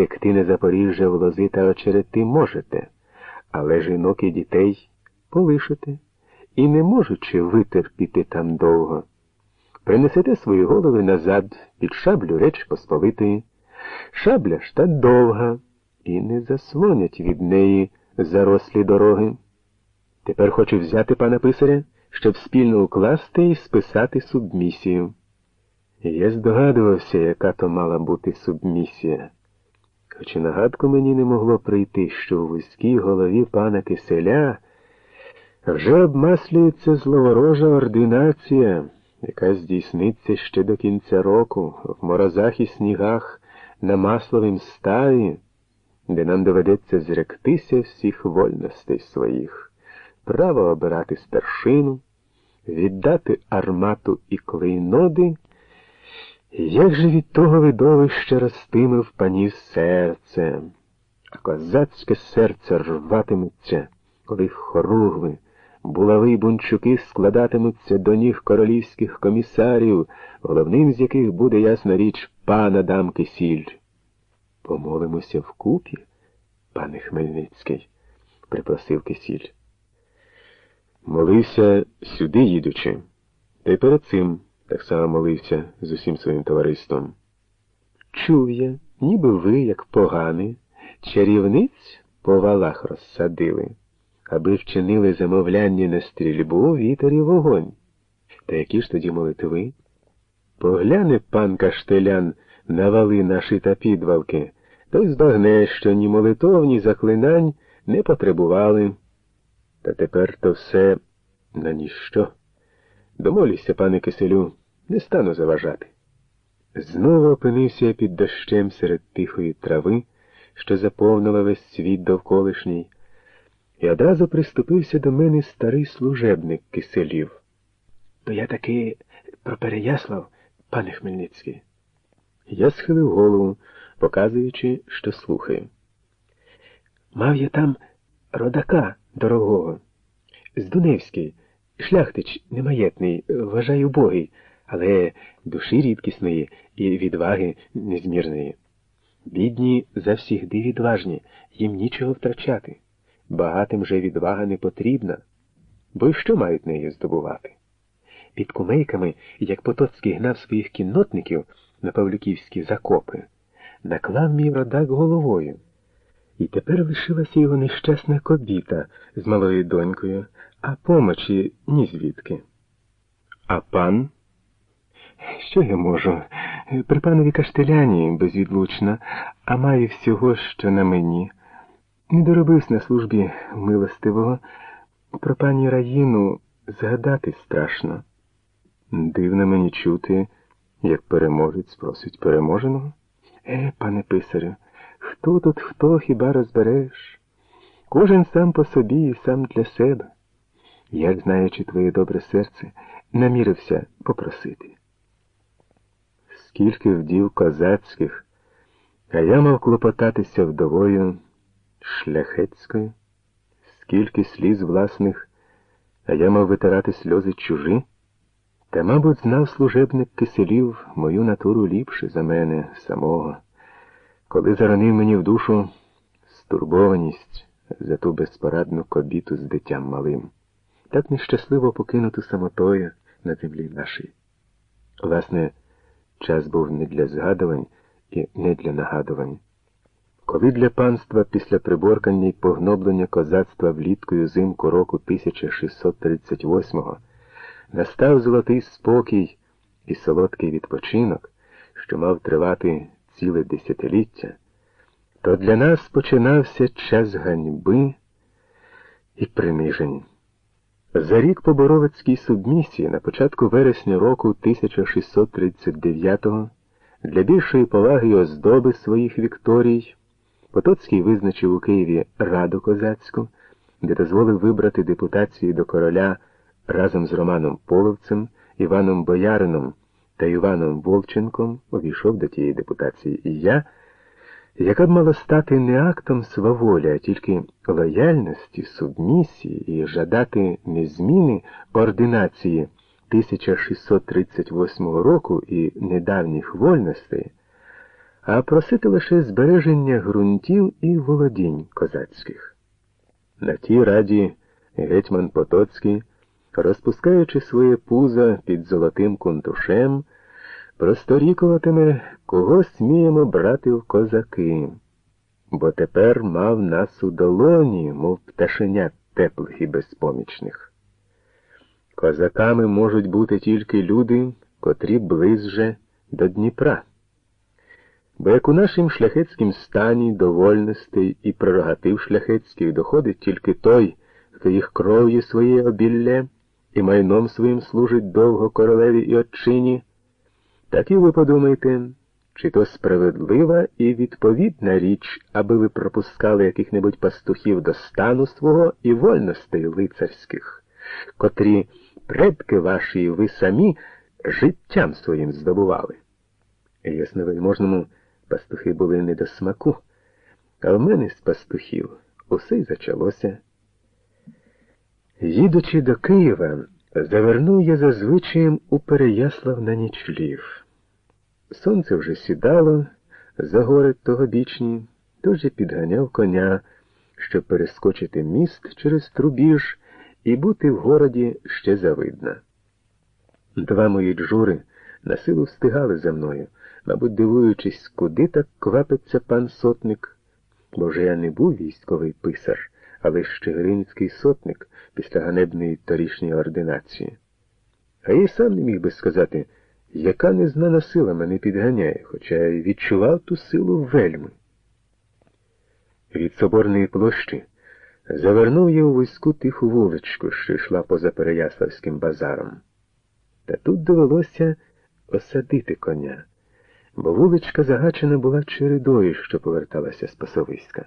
втекти на Запоріжжя в лози та очерети можете, але жінок і дітей полишите і, не можучи витерпіти там довго, принесете свої голови назад під шаблю Реч Посполитої. Шабля ж та довга, і не заслонять від неї зарослі дороги. Тепер хочу взяти пана писаря, щоб спільно укласти і списати субмісію. Я здогадувався, яка то мала бути субмісія. Хоч і нагадку мені не могло прийти, що у вузькій голові пана киселя вже обмаслюється зловорожа ординація, яка здійсниться ще до кінця року в морозах і снігах на масловім ставі, де нам доведеться зректися всіх вольностей своїх, право обирати старшину, віддати армату і клейноди. Як же від того видовища ростиме в панів серце, а козацьке серце рватиметься, коли хоругви, булави й бунчуки складатимуться до ніг королівських комісарів, головним з яких буде, ясна річ, пан Адам Кисіль. Помолимося вкупі, пане Хмельницький, припросив Кисіль. Молився сюди, їдучи, та й перед цим так само молився з усім своїм товариством. Чув я, ніби ви, як поганий, чарівниць по валах розсадили, аби вчинили замовляння на стрільбу вітер і вогонь. Та які ж тоді молитви? Погляне пан Каштелян на вали наші та підвалки, той збагне, що ні молитов, ні заклинань не потребували. Та тепер то все на ніщо. Домолюся, пане киселю, не стану заважати. Знову опинився я під дощем серед тихої трави, що заповнила весь світ довколишній, і одразу приступився до мене старий служебник киселів. То я таки про Переяслав, пане Хмельницький. Я схилив голову, показуючи, що слухаю. Мав я там родака дорогого, з Дуневський, шляхтич немаєтний, вважаю убогий, але душі рідкісної і відваги незмірної. Бідні завсігди відважні, їм нічого втрачати. Багатим же відвага не потрібна, бо й що мають нею здобувати? Під кумейками, як Потоцький гнав своїх кіннотників на павлюківські закопи, наклав мій родак головою. І тепер лишилася його нещасна кобіта з малою донькою, а помочі ні звідки. А пан? Що я можу? При панові Каштеляні безвідлучно, а маю всього, що на мені. Не доробився на службі милостивого. Про пані Раїну згадати страшно. Дивно мені чути, як переможець просить переможеного. Е, пане писарю, хто тут хто хіба розбереш? Кожен сам по собі і сам для себе. Як, знаючи твоє добре серце, намірився попросити. Скільки вдів козацьких, а я мав клопотатися вдовою шляхетською, скільки сліз власних, а я мав витирати сльози чужі, та, мабуть, знав служебник киселів мою натуру ліпше за мене самого, коли заронив мені в душу стурбованість за ту безпорадну кобіту з дитям малим, так нещасливо покинуту самотою на землі нашій. Власне, час був не для згадувань і не для нагадувань. Коли для панства після приборкання й погноблення козацтва влітку і зимку року 1638-го настав золотий спокій і солодкий відпочинок, що мав тривати ціле десятиліття, то для нас починався час ганьби і принижень. За рік по Боровицькій субмісії на початку вересня року 1639-го для більшої поваги і оздоби своїх вікторій Потоцький визначив у Києві Раду Козацьку, де дозволив вибрати депутацію до короля разом з Романом Половцем, Іваном Боярином та Іваном Волченком увійшов до тієї депутації. І я, яка б мала стати не актом сваволі, а тільки лояльності, субмісії і жадати не зміни ординації 1638 року і недавніх вольностей, а просити лише збереження ґрунтів і володінь козацьких. На тій раді гетьман Потоцький, розпускаючи своє пузо під золотим кунтушем, просторікуватиме, кого сміємо брати в козаки, бо тепер мав нас у долоні, мов пташенят теплих і безпомічних. Козаками можуть бути тільки люди, котрі близьже до Дніпра. Бо як у нашім шляхетськім стані до вольностей і прерогатив шляхетських доходить тільки той, хто їх кров'ю своєю обілля і майном своїм служить довго королеві і отчині, так і ви подумайте, чи то справедлива і відповідна річ, аби ви пропускали яких-небудь пастухів до стану свого і вольностей лицарських, котрі предки ваші і ви самі життям своїм здобували. Ясновельможному пастухи були не до смаку, а в мене з пастухів усе й зачалося. Їдучи до Києва, завернув я зазвичаєм у Переяслав на нічлів. Сонце вже сідало за гори тогобічні, тож я підганяв коня, щоб перескочити міст через трубіж і бути в городі ще завидно. Два мої джури на силу встигали за мною, мабуть, дивуючись, куди так квапиться пан сотник, бо вже я не був військовий писар, але ще гринський сотник після ганебної торішньої ординації. А я сам не міг би сказати, яка незнана сила мене підганяє, хоча й відчував ту силу вельми. Від соборної площі завернув я у вузьку тиху вуличку, що йшла поза Переяславським базаром. Та тут довелося осадити коня, бо вуличка загачена була чередою, що поверталася з пасовиська.